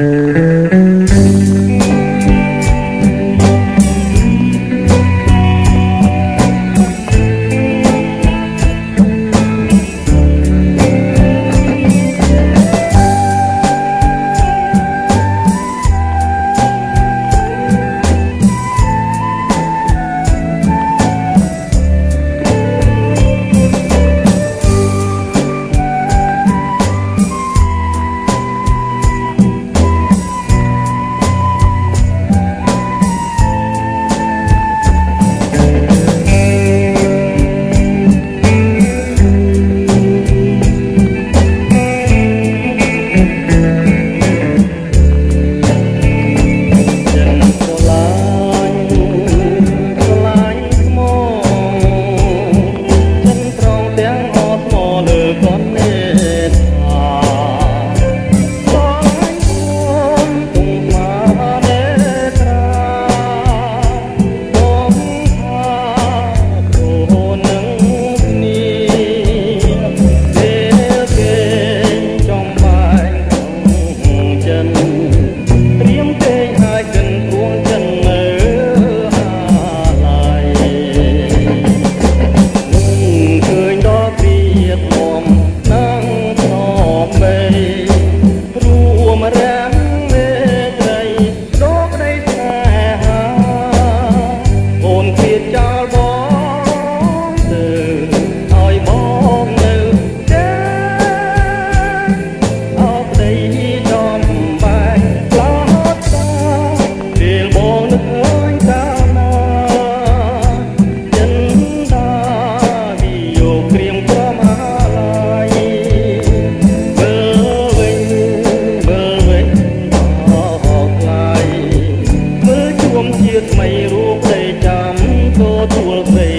Música រូបព្រៃចាំក៏ទួលព្រៃ